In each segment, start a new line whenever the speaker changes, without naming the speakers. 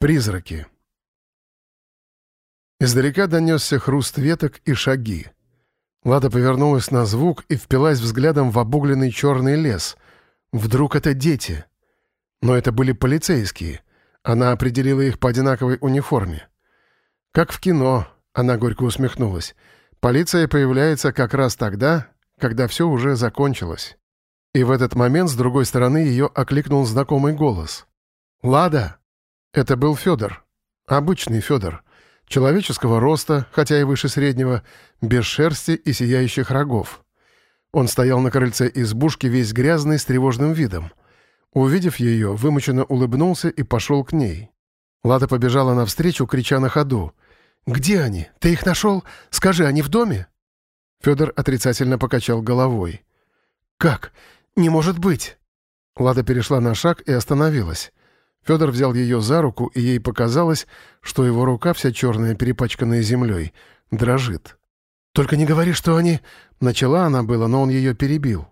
Призраки. Издалека донесся хруст веток и шаги. Лада повернулась на звук и впилась взглядом в обугленный черный лес. Вдруг это дети? Но это были полицейские. Она определила их по одинаковой униформе. Как в кино, она горько усмехнулась. Полиция появляется как раз тогда, когда все уже закончилось. И в этот момент с другой стороны ее окликнул знакомый голос. «Лада!» Это был Федор. Обычный Федор. Человеческого роста, хотя и выше среднего, без шерсти и сияющих рогов. Он стоял на крыльце избушки весь грязный, с тревожным видом. Увидев ее, вымученно улыбнулся и пошел к ней. Лада побежала навстречу, крича на ходу. «Где они? Ты их нашел? Скажи, они в доме?» Федор отрицательно покачал головой. «Как? Не может быть!» Лада перешла на шаг и остановилась. Федор взял ее за руку, и ей показалось, что его рука, вся черная, перепачканная землей, дрожит. «Только не говори, что они...» Начала она было, но он ее перебил.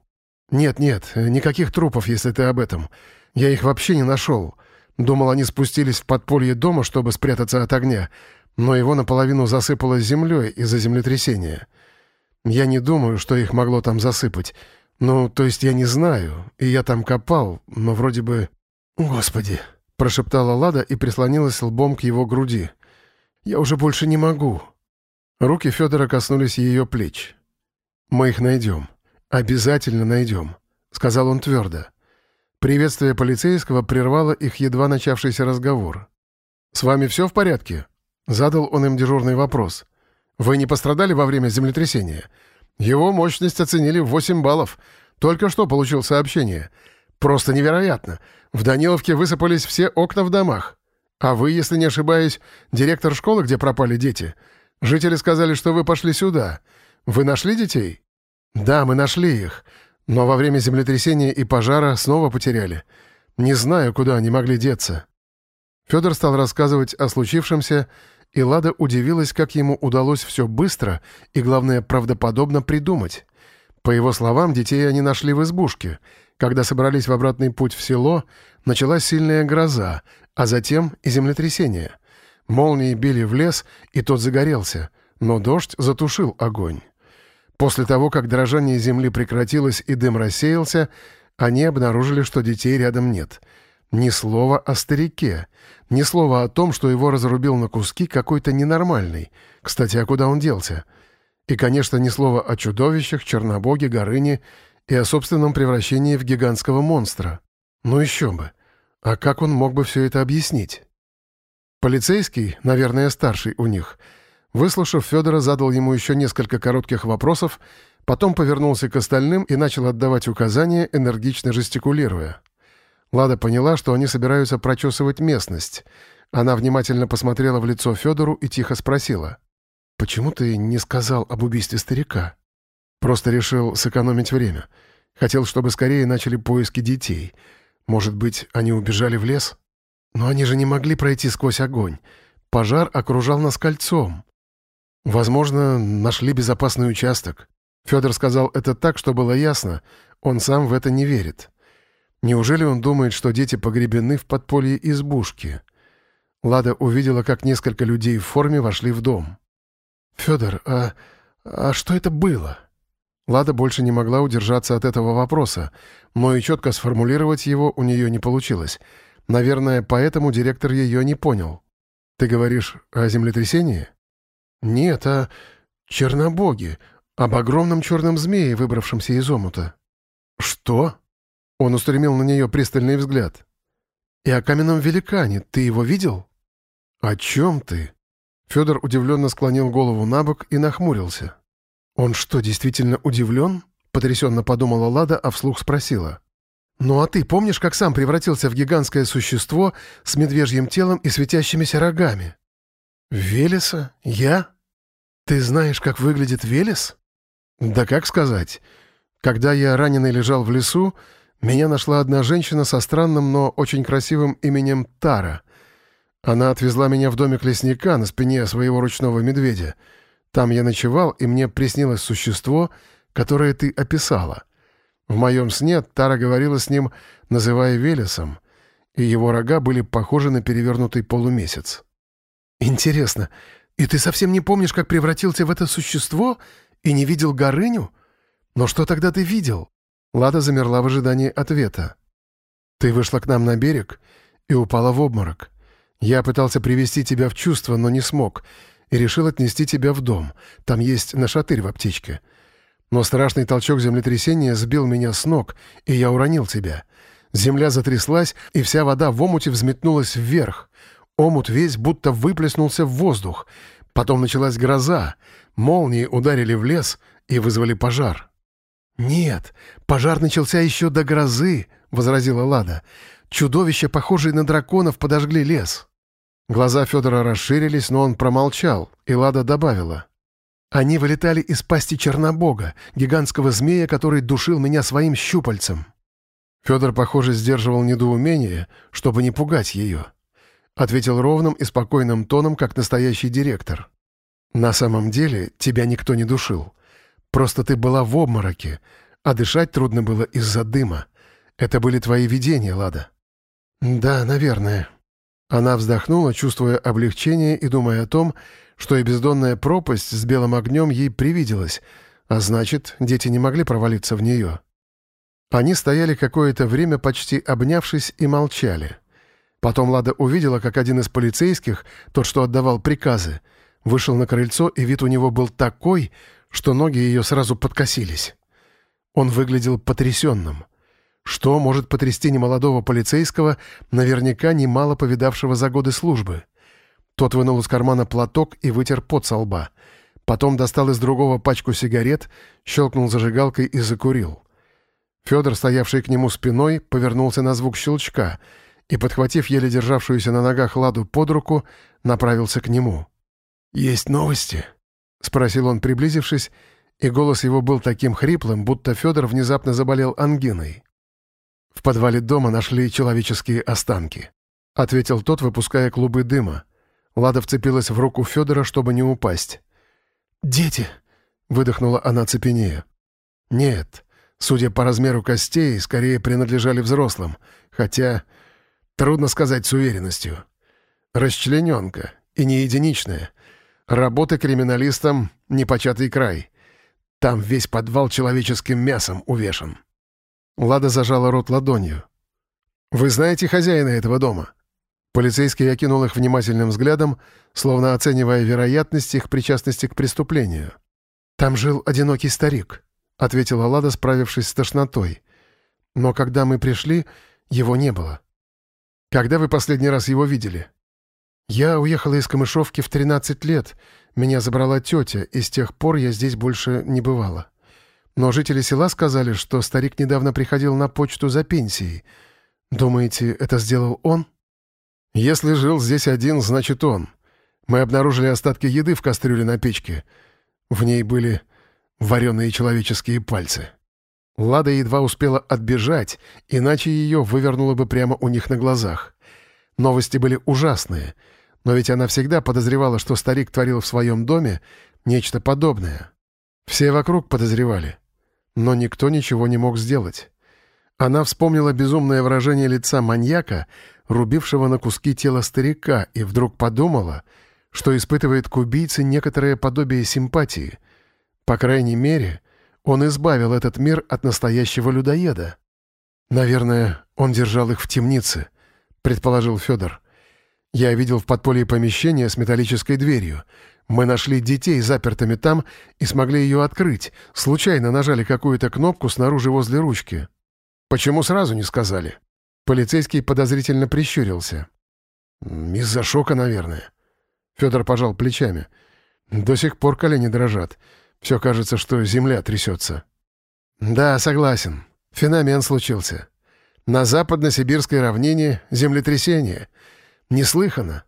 «Нет-нет, никаких трупов, если ты об этом. Я их вообще не нашел. Думал, они спустились в подполье дома, чтобы спрятаться от огня, но его наполовину засыпало землей из-за землетрясения. Я не думаю, что их могло там засыпать. Ну, то есть я не знаю, и я там копал, но вроде бы... Господи!» Прошептала Лада и прислонилась лбом к его груди. «Я уже больше не могу». Руки Федора коснулись ее плеч. «Мы их найдем. Обязательно найдем», — сказал он твердо. Приветствие полицейского прервало их едва начавшийся разговор. «С вами все в порядке?» — задал он им дежурный вопрос. «Вы не пострадали во время землетрясения? Его мощность оценили в 8 баллов. Только что получил сообщение. Просто невероятно. В Даниловке высыпались все окна в домах. А вы, если не ошибаюсь, директор школы, где пропали дети. Жители сказали, что вы пошли сюда. Вы нашли детей? Да, мы нашли их. Но во время землетрясения и пожара снова потеряли. Не знаю, куда они могли деться. Федор стал рассказывать о случившемся, и Лада удивилась, как ему удалось все быстро и, главное, правдоподобно придумать. По его словам, детей они нашли в избушке — когда собрались в обратный путь в село, началась сильная гроза, а затем и землетрясение. Молнии били в лес, и тот загорелся, но дождь затушил огонь. После того, как дрожание земли прекратилось и дым рассеялся, они обнаружили, что детей рядом нет. Ни слова о старике, ни слова о том, что его разрубил на куски какой-то ненормальный. Кстати, а куда он делся? И, конечно, ни слова о чудовищах, чернобоге, горыне и о собственном превращении в гигантского монстра. Ну еще бы. А как он мог бы все это объяснить? Полицейский, наверное, старший у них, выслушав Федора, задал ему еще несколько коротких вопросов, потом повернулся к остальным и начал отдавать указания, энергично жестикулируя. Лада поняла, что они собираются прочесывать местность. Она внимательно посмотрела в лицо Федору и тихо спросила. «Почему ты не сказал об убийстве старика?» Просто решил сэкономить время. Хотел, чтобы скорее начали поиски детей. Может быть, они убежали в лес? Но они же не могли пройти сквозь огонь. Пожар окружал нас кольцом. Возможно, нашли безопасный участок. Федор сказал это так, что было ясно. Он сам в это не верит. Неужели он думает, что дети погребены в подполье избушки? Лада увидела, как несколько людей в форме вошли в дом. «Федор, а, а что это было?» Лада больше не могла удержаться от этого вопроса, но и четко сформулировать его у нее не получилось. Наверное, поэтому директор ее не понял. «Ты говоришь о землетрясении?» «Нет, о Чернобоге, об огромном черном змее, выбравшемся из омута». «Что?» Он устремил на нее пристальный взгляд. «И о каменном великане. Ты его видел?» «О чем ты?» Федор удивленно склонил голову на бок и нахмурился. «Он что, действительно удивлен?» — потрясенно подумала Лада, а вслух спросила. «Ну а ты помнишь, как сам превратился в гигантское существо с медвежьим телом и светящимися рогами?» «Велеса? Я? Ты знаешь, как выглядит Велес?» «Да как сказать. Когда я раненый лежал в лесу, меня нашла одна женщина со странным, но очень красивым именем Тара. Она отвезла меня в домик лесника на спине своего ручного медведя — там я ночевал, и мне приснилось существо, которое ты описала. В моем сне Тара говорила с ним, называя Велесом. и его рога были похожи на перевернутый полумесяц. «Интересно, и ты совсем не помнишь, как превратился в это существо и не видел Горыню? Но что тогда ты видел?» Лада замерла в ожидании ответа. «Ты вышла к нам на берег и упала в обморок. Я пытался привести тебя в чувство, но не смог, и решил отнести тебя в дом. Там есть нашатырь в аптечке. Но страшный толчок землетрясения сбил меня с ног, и я уронил тебя. Земля затряслась, и вся вода в омуте взметнулась вверх. Омут весь будто выплеснулся в воздух. Потом началась гроза. Молнии ударили в лес и вызвали пожар. «Нет, пожар начался еще до грозы», — возразила Лада. «Чудовища, похожие на драконов, подожгли лес». Глаза Федора расширились, но он промолчал, и Лада добавила. «Они вылетали из пасти Чернобога, гигантского змея, который душил меня своим щупальцем». Федор, похоже, сдерживал недоумение, чтобы не пугать ее. Ответил ровным и спокойным тоном, как настоящий директор. «На самом деле тебя никто не душил. Просто ты была в обмороке, а дышать трудно было из-за дыма. Это были твои видения, Лада». «Да, наверное». Она вздохнула, чувствуя облегчение и думая о том, что и бездонная пропасть с белым огнем ей привиделась, а значит, дети не могли провалиться в нее. Они стояли какое-то время, почти обнявшись, и молчали. Потом Лада увидела, как один из полицейских, тот, что отдавал приказы, вышел на крыльцо, и вид у него был такой, что ноги ее сразу подкосились. Он выглядел потрясенным. Что может потрясти немолодого полицейского, наверняка немало повидавшего за годы службы? Тот вынул из кармана платок и вытер пот со лба. Потом достал из другого пачку сигарет, щелкнул зажигалкой и закурил. Федор, стоявший к нему спиной, повернулся на звук щелчка и, подхватив еле державшуюся на ногах Ладу под руку, направился к нему. «Есть новости?» — спросил он, приблизившись, и голос его был таким хриплым, будто Федор внезапно заболел ангиной. «В подвале дома нашли человеческие останки», — ответил тот, выпуская клубы дыма. Лада вцепилась в руку Федора, чтобы не упасть. «Дети!» — выдохнула она цепенея. «Нет, судя по размеру костей, скорее принадлежали взрослым, хотя трудно сказать с уверенностью. Расчлененка, и не единичная. Работа криминалистам — непочатый край. Там весь подвал человеческим мясом увешан». Лада зажала рот ладонью. «Вы знаете хозяина этого дома?» Полицейский окинул их внимательным взглядом, словно оценивая вероятность их причастности к преступлению. «Там жил одинокий старик», — ответила Лада, справившись с тошнотой. «Но когда мы пришли, его не было». «Когда вы последний раз его видели?» «Я уехала из Камышовки в 13 лет. Меня забрала тетя, и с тех пор я здесь больше не бывала. Но жители села сказали, что старик недавно приходил на почту за пенсией. Думаете, это сделал он?» «Если жил здесь один, значит он. Мы обнаружили остатки еды в кастрюле на печке. В ней были вареные человеческие пальцы». Лада едва успела отбежать, иначе ее вывернуло бы прямо у них на глазах. Новости были ужасные — но ведь она всегда подозревала, что старик творил в своем доме нечто подобное. Все вокруг подозревали, но никто ничего не мог сделать. Она вспомнила безумное выражение лица маньяка, рубившего на куски тело старика, и вдруг подумала, что испытывает к убийце некоторое подобие симпатии. По крайней мере, он избавил этот мир от настоящего людоеда. «Наверное, он держал их в темнице», — предположил Федор. Я видел в подполье помещение с металлической дверью. Мы нашли детей запертыми там и смогли ее открыть. Случайно нажали какую-то кнопку снаружи возле ручки. Почему сразу не сказали? Полицейский подозрительно прищурился. «Из-за шока, наверное». Федор пожал плечами. «До сих пор колени дрожат. Все кажется, что земля трясется». «Да, согласен. Феномен случился. На западно-сибирской равнине землетрясение. Неслыханно.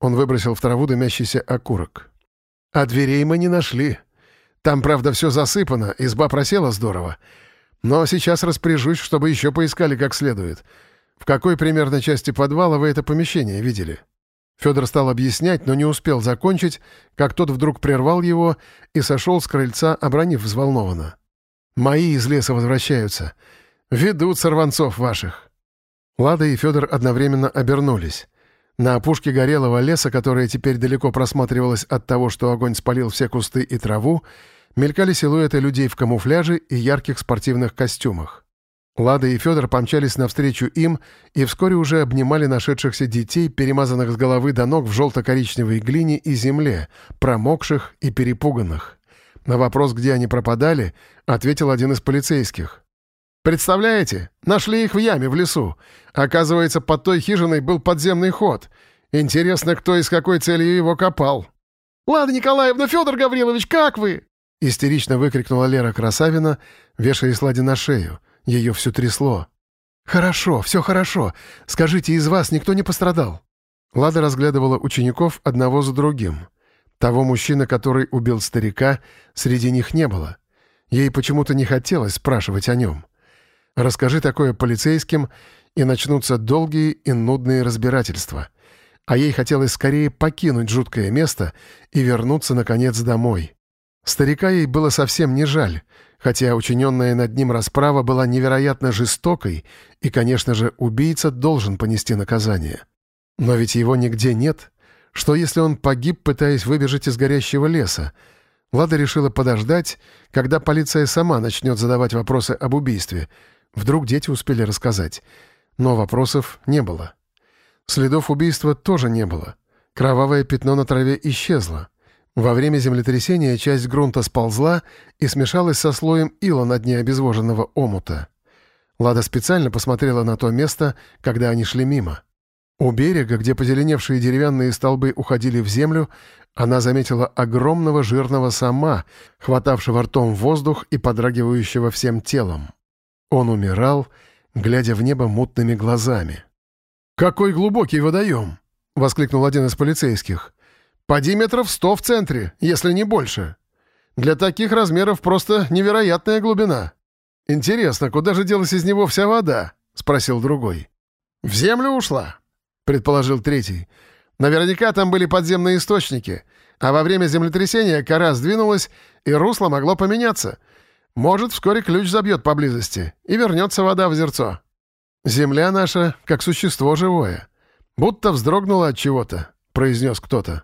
Он выбросил в траву дымящийся окурок. А дверей мы не нашли. Там, правда, все засыпано, изба просела здорово. Но сейчас распоряжусь, чтобы еще поискали как следует. В какой примерно части подвала вы это помещение видели?» Федор стал объяснять, но не успел закончить, как тот вдруг прервал его и сошел с крыльца, обронив взволнованно. «Мои из леса возвращаются. Ведут сорванцов ваших». Лада и Федор одновременно обернулись. На опушке горелого леса, которая теперь далеко просматривалась от того, что огонь спалил все кусты и траву, мелькали силуэты людей в камуфляже и ярких спортивных костюмах. Лада и Федор помчались навстречу им и вскоре уже обнимали нашедшихся детей, перемазанных с головы до ног в желто-коричневой глине и земле, промокших и перепуганных. На вопрос, где они пропадали, ответил один из полицейских. «Представляете? Нашли их в яме в лесу. Оказывается, под той хижиной был подземный ход. Интересно, кто и с какой целью его копал». «Лада Николаевна, Федор Гаврилович, как вы?» Истерично выкрикнула Лера Красавина, вешаясь Ладе на шею. Ее все трясло. «Хорошо, все хорошо. Скажите, из вас никто не пострадал?» Лада разглядывала учеников одного за другим. Того мужчины, который убил старика, среди них не было. Ей почему-то не хотелось спрашивать о нем. Расскажи такое полицейским, и начнутся долгие и нудные разбирательства. А ей хотелось скорее покинуть жуткое место и вернуться, наконец, домой. Старика ей было совсем не жаль — хотя учиненная над ним расправа была невероятно жестокой, и, конечно же, убийца должен понести наказание. Но ведь его нигде нет. Что если он погиб, пытаясь выбежать из горящего леса? Лада решила подождать, когда полиция сама начнет задавать вопросы об убийстве. Вдруг дети успели рассказать. Но вопросов не было. Следов убийства тоже не было. Кровавое пятно на траве исчезло. Во время землетрясения часть грунта сползла и смешалась со слоем ила на дне обезвоженного омута. Лада специально посмотрела на то место, когда они шли мимо. У берега, где позеленевшие деревянные столбы уходили в землю, она заметила огромного жирного сама, хватавшего ртом воздух и подрагивающего всем телом. Он умирал, глядя в небо мутными глазами. «Какой глубокий водоем!» — воскликнул один из полицейских. Поди метров сто в центре, если не больше. Для таких размеров просто невероятная глубина. Интересно, куда же делась из него вся вода? Спросил другой. В землю ушла, предположил третий. Наверняка там были подземные источники, а во время землетрясения кора сдвинулась, и русло могло поменяться. Может, вскоре ключ забьет поблизости, и вернется вода в озерцо. Земля наша, как существо живое. Будто вздрогнула от чего-то, произнес кто-то.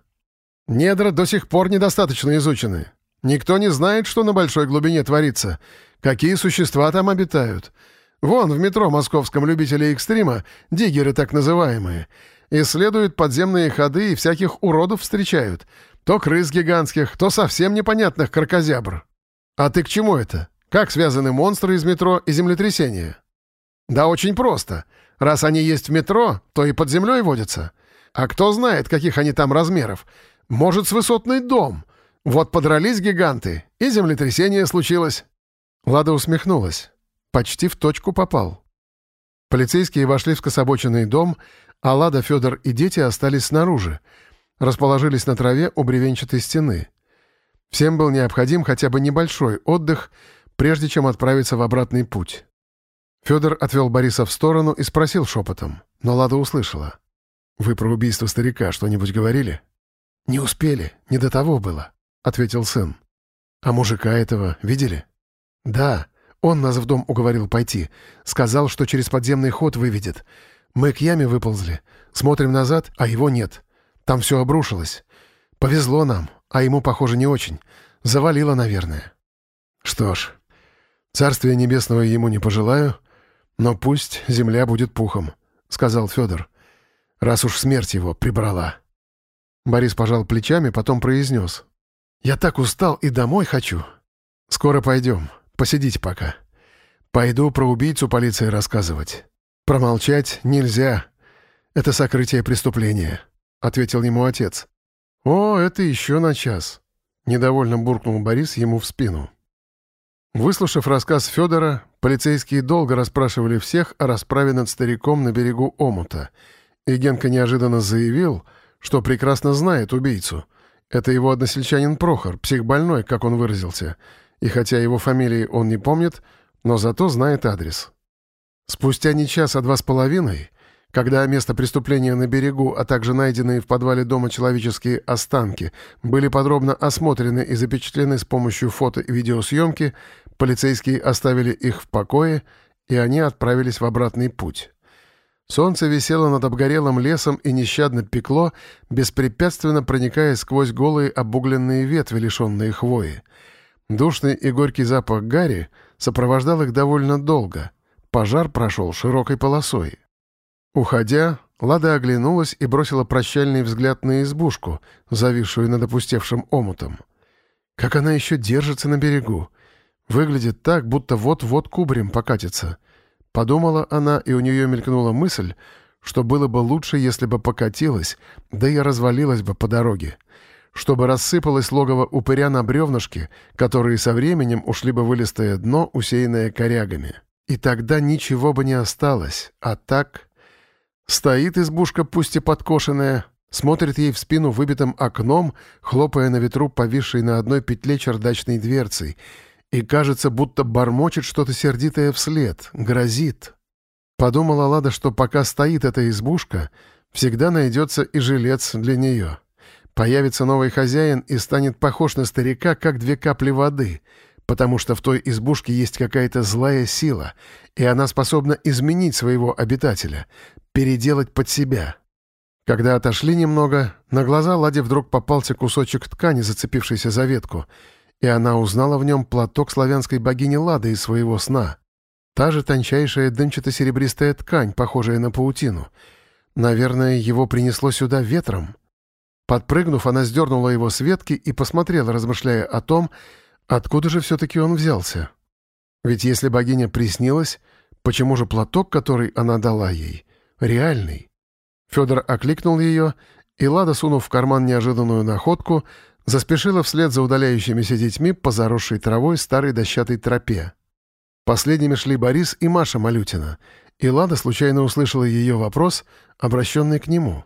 Недра до сих пор недостаточно изучены. Никто не знает, что на большой глубине творится, какие существа там обитают. Вон в метро московском любителей экстрима, диггеры так называемые, исследуют подземные ходы и всяких уродов встречают. То крыс гигантских, то совсем непонятных крокозябр. А ты к чему это? Как связаны монстры из метро и землетрясения? Да очень просто. Раз они есть в метро, то и под землей водятся. А кто знает, каких они там размеров. Может, с высотный дом. Вот подрались гиганты, и землетрясение случилось». Лада усмехнулась. Почти в точку попал. Полицейские вошли в скособоченный дом, а Лада, Федор и дети остались снаружи. Расположились на траве у бревенчатой стены. Всем был необходим хотя бы небольшой отдых, прежде чем отправиться в обратный путь. Федор отвел Бориса в сторону и спросил шепотом, но Лада услышала. «Вы про убийство старика что-нибудь говорили?» «Не успели, не до того было», — ответил сын. «А мужика этого видели?» «Да, он нас в дом уговорил пойти. Сказал, что через подземный ход выведет. Мы к яме выползли. Смотрим назад, а его нет. Там все обрушилось. Повезло нам, а ему, похоже, не очень. Завалило, наверное». «Что ж, царствия небесного ему не пожелаю, но пусть земля будет пухом», — сказал Федор. «Раз уж смерть его прибрала». Борис пожал плечами, потом произнес. «Я так устал и домой хочу. Скоро пойдем. Посидите пока. Пойду про убийцу полиции рассказывать. Промолчать нельзя. Это сокрытие преступления», — ответил ему отец. «О, это еще на час», — недовольно буркнул Борис ему в спину. Выслушав рассказ Федора, полицейские долго расспрашивали всех о расправе над стариком на берегу омута, и Генка неожиданно заявил — что прекрасно знает убийцу. Это его односельчанин Прохор, психбольной, как он выразился. И хотя его фамилии он не помнит, но зато знает адрес. Спустя не час, а два с половиной, когда место преступления на берегу, а также найденные в подвале дома человеческие останки были подробно осмотрены и запечатлены с помощью фото и видеосъемки, полицейские оставили их в покое, и они отправились в обратный путь. Солнце висело над обгорелым лесом и нещадно пекло, беспрепятственно проникая сквозь голые обугленные ветви, лишенные хвои. Душный и горький запах гари сопровождал их довольно долго. Пожар прошел широкой полосой. Уходя, Лада оглянулась и бросила прощальный взгляд на избушку, зависшую над опустевшим омутом. Как она еще держится на берегу. Выглядит так, будто вот-вот кубарем покатится. Подумала она, и у нее мелькнула мысль, что было бы лучше, если бы покатилась, да и развалилась бы по дороге. Чтобы рассыпалось логово упыря на бревнышке, которые со временем ушли бы в дно, усеянное корягами. И тогда ничего бы не осталось, а так... Стоит избушка, пусть и подкошенная, смотрит ей в спину выбитым окном, хлопая на ветру повисшей на одной петле чердачной дверцей, и кажется, будто бормочет что-то сердитое вслед, грозит. Подумала Лада, что пока стоит эта избушка, всегда найдется и жилец для нее. Появится новый хозяин и станет похож на старика, как две капли воды, потому что в той избушке есть какая-то злая сила, и она способна изменить своего обитателя, переделать под себя. Когда отошли немного, на глаза Ладе вдруг попался кусочек ткани, зацепившийся за ветку, и она узнала в нем платок славянской богини Лады из своего сна. Та же тончайшая дымчато-серебристая ткань, похожая на паутину. Наверное, его принесло сюда ветром. Подпрыгнув, она сдернула его с ветки и посмотрела, размышляя о том, откуда же все-таки он взялся. Ведь если богиня приснилась, почему же платок, который она дала ей, реальный? Федор окликнул ее, и Лада, сунув в карман неожиданную находку, заспешила вслед за удаляющимися детьми по заросшей травой старой дощатой тропе. Последними шли Борис и Маша Малютина, и Лада случайно услышала ее вопрос, обращенный к нему.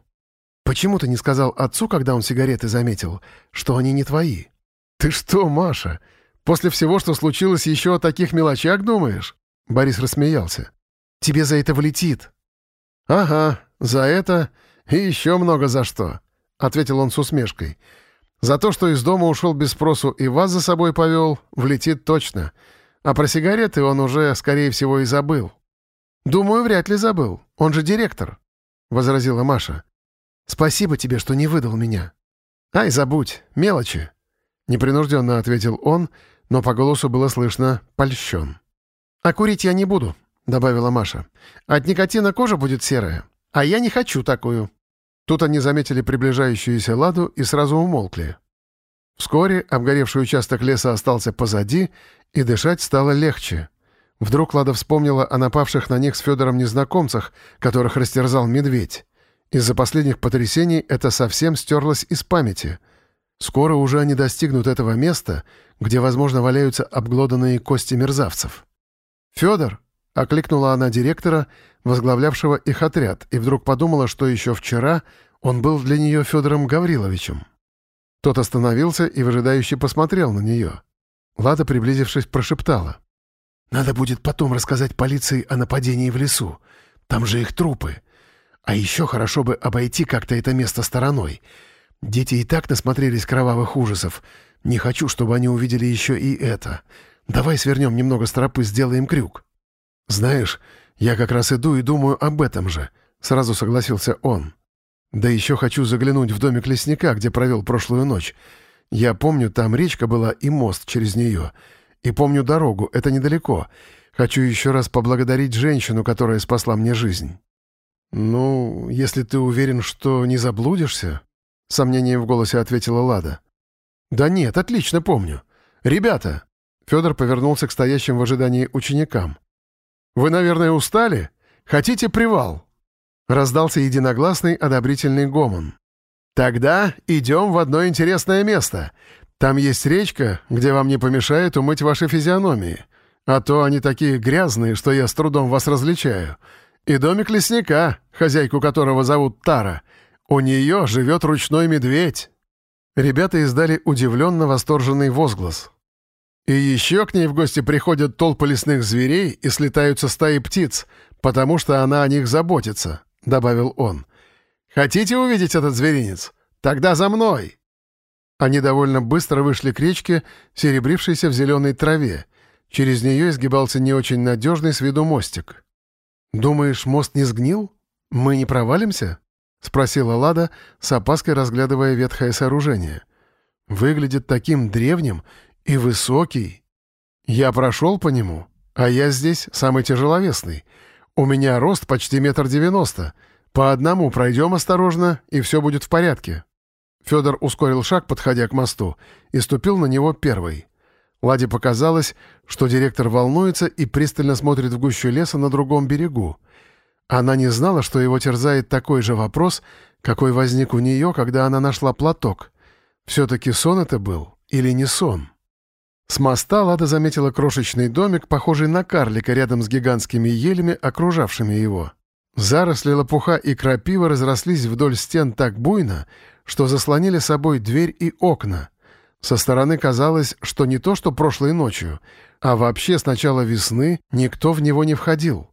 «Почему ты не сказал отцу, когда он сигареты заметил, что они не твои?» «Ты что, Маша, после всего, что случилось, еще о таких мелочах думаешь?» Борис рассмеялся. «Тебе за это влетит». «Ага, за это и еще много за что», — ответил он с усмешкой. «За то, что из дома ушел без спросу и вас за собой повел, влетит точно. А про сигареты он уже, скорее всего, и забыл». «Думаю, вряд ли забыл. Он же директор», — возразила Маша. «Спасибо тебе, что не выдал меня». «Ай, забудь, мелочи», — непринужденно ответил он, но по голосу было слышно «польщен». «А курить я не буду», — добавила Маша. «От никотина кожа будет серая, а я не хочу такую». Тут они заметили приближающуюся ладу и сразу умолкли. Вскоре обгоревший участок леса остался позади, и дышать стало легче. Вдруг Лада вспомнила о напавших на них с Федором незнакомцах, которых растерзал медведь. Из-за последних потрясений это совсем стерлось из памяти. Скоро уже они достигнут этого места, где, возможно, валяются обглоданные кости мерзавцев. «Федор!» — окликнула она директора, возглавлявшего их отряд, и вдруг подумала, что еще вчера он был для нее Федором Гавриловичем. Тот остановился и выжидающе посмотрел на нее. Лада, приблизившись, прошептала. «Надо будет потом рассказать полиции о нападении в лесу. Там же их трупы. А еще хорошо бы обойти как-то это место стороной. Дети и так насмотрелись кровавых ужасов. Не хочу, чтобы они увидели еще и это. Давай свернем немного с тропы, сделаем крюк». «Знаешь, я как раз иду и думаю об этом же», — сразу согласился он. «Да еще хочу заглянуть в домик лесника, где провел прошлую ночь. Я помню, там речка была и мост через нее. И помню дорогу, это недалеко. Хочу еще раз поблагодарить женщину, которая спасла мне жизнь». «Ну, если ты уверен, что не заблудишься?» — сомнением в голосе ответила Лада. «Да нет, отлично помню. Ребята!» Федор повернулся к стоящим в ожидании ученикам. «Вы, наверное, устали? Хотите привал?» Раздался единогласный одобрительный гомон. «Тогда идем в одно интересное место. Там есть речка, где вам не помешает умыть ваши физиономии. А то они такие грязные, что я с трудом вас различаю. И домик лесника, хозяйку которого зовут Тара. У нее живет ручной медведь». Ребята издали удивленно восторженный возглас. «И еще к ней в гости приходят толпы лесных зверей и слетаются стаи птиц, потому что она о них заботится», — добавил он. «Хотите увидеть этот зверинец? Тогда за мной!» Они довольно быстро вышли к речке, серебрившейся в зеленой траве. Через нее изгибался не очень надежный с виду мостик. «Думаешь, мост не сгнил?» «Мы не провалимся?» — спросила Лада, с опаской разглядывая ветхое сооружение. «Выглядит таким древним и высокий. Я прошел по нему, а я здесь самый тяжеловесный. У меня рост почти метр девяносто. По одному пройдем осторожно, и все будет в порядке». Федор ускорил шаг, подходя к мосту, и ступил на него первый. Ладе показалось, что директор волнуется и пристально смотрит в гущу леса на другом берегу. Она не знала, что его терзает такой же вопрос, какой возник у нее, когда она нашла платок. Все-таки сон это был или не сон? С моста Лада заметила крошечный домик, похожий на карлика рядом с гигантскими елями, окружавшими его. Заросли лопуха и крапива разрослись вдоль стен так буйно, что заслонили собой дверь и окна. Со стороны казалось, что не то что прошлой ночью, а вообще с начала весны никто в него не входил.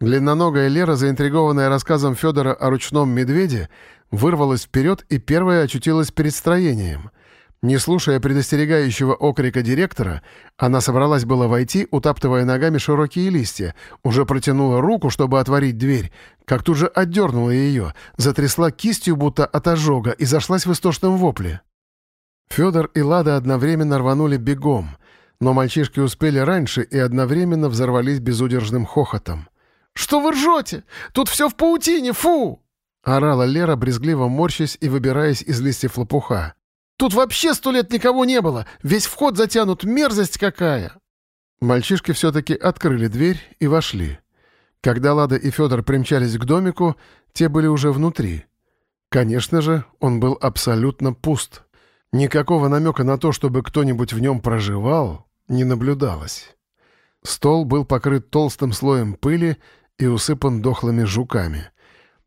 Длинноногая Лера, заинтригованная рассказом Федора о ручном медведе, вырвалась вперед и первая очутилась перед строением — не слушая предостерегающего окрика директора, она собралась было войти, утаптывая ногами широкие листья, уже протянула руку, чтобы отворить дверь, как тут же отдернула ее, затрясла кистью, будто от ожога, и зашлась в истошном вопле. Федор и Лада одновременно рванули бегом, но мальчишки успели раньше и одновременно взорвались безудержным хохотом. «Что вы ржете? Тут все в паутине, фу!» — орала Лера, брезгливо морщась и выбираясь из листьев лопуха. Тут вообще сто лет никого не было. Весь вход затянут. Мерзость какая!» Мальчишки все-таки открыли дверь и вошли. Когда Лада и Федор примчались к домику, те были уже внутри. Конечно же, он был абсолютно пуст. Никакого намека на то, чтобы кто-нибудь в нем проживал, не наблюдалось. Стол был покрыт толстым слоем пыли и усыпан дохлыми жуками.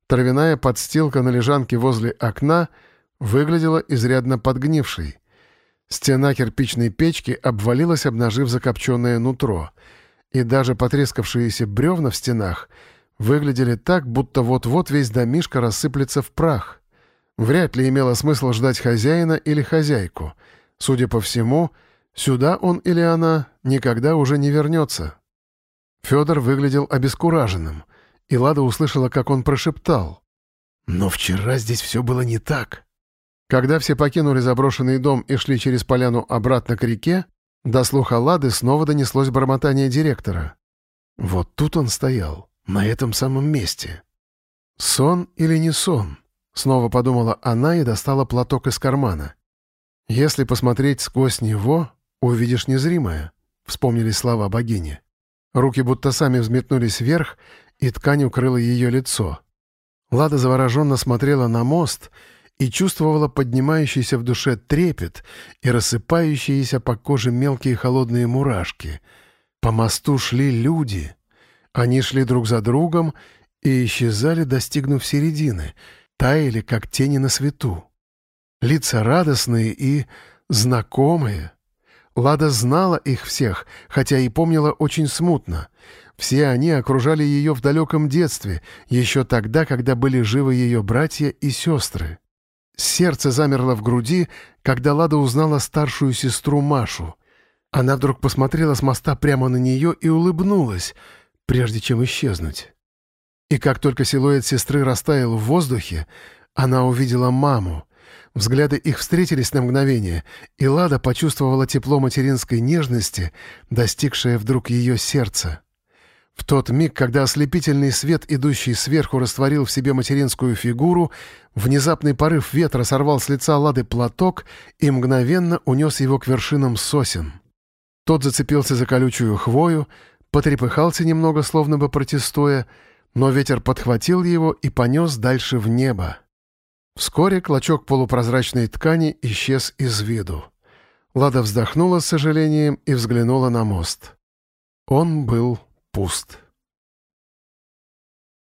Травяная подстилка на лежанке возле окна — выглядела изрядно подгнившей. Стена кирпичной печки обвалилась, обнажив закопченное нутро, и даже потрескавшиеся бревна в стенах выглядели так, будто вот-вот весь домишко рассыплется в прах. Вряд ли имело смысл ждать хозяина или хозяйку. Судя по всему, сюда он или она никогда уже не вернется. Федор выглядел обескураженным, и Лада услышала, как он прошептал. «Но вчера здесь все было не так». Когда все покинули заброшенный дом и шли через поляну обратно к реке, до слуха Лады снова донеслось бормотание директора. Вот тут он стоял, на этом самом месте. «Сон или не сон?» — снова подумала она и достала платок из кармана. «Если посмотреть сквозь него, увидишь незримое», — вспомнили слова богини. Руки будто сами взметнулись вверх, и ткань укрыла ее лицо. Лада завороженно смотрела на мост — и чувствовала поднимающийся в душе трепет и рассыпающиеся по коже мелкие холодные мурашки. По мосту шли люди. Они шли друг за другом и исчезали, достигнув середины, таяли, как тени на свету. Лица радостные и знакомые. Лада знала их всех, хотя и помнила очень смутно. Все они окружали ее в далеком детстве, еще тогда, когда были живы ее братья и сестры. Сердце замерло в груди, когда Лада узнала старшую сестру Машу. Она вдруг посмотрела с моста прямо на нее и улыбнулась, прежде чем исчезнуть. И как только силуэт сестры растаял в воздухе, она увидела маму. Взгляды их встретились на мгновение, и Лада почувствовала тепло материнской нежности, достигшее вдруг ее сердца. В тот миг, когда ослепительный свет, идущий сверху, растворил в себе материнскую фигуру, внезапный порыв ветра сорвал с лица Лады платок и мгновенно унес его к вершинам сосен. Тот зацепился за колючую хвою, потрепыхался немного, словно бы протестуя, но ветер подхватил его и понес дальше в небо. Вскоре клочок полупрозрачной ткани исчез из виду. Лада вздохнула с сожалением и взглянула на мост. Он был пуст.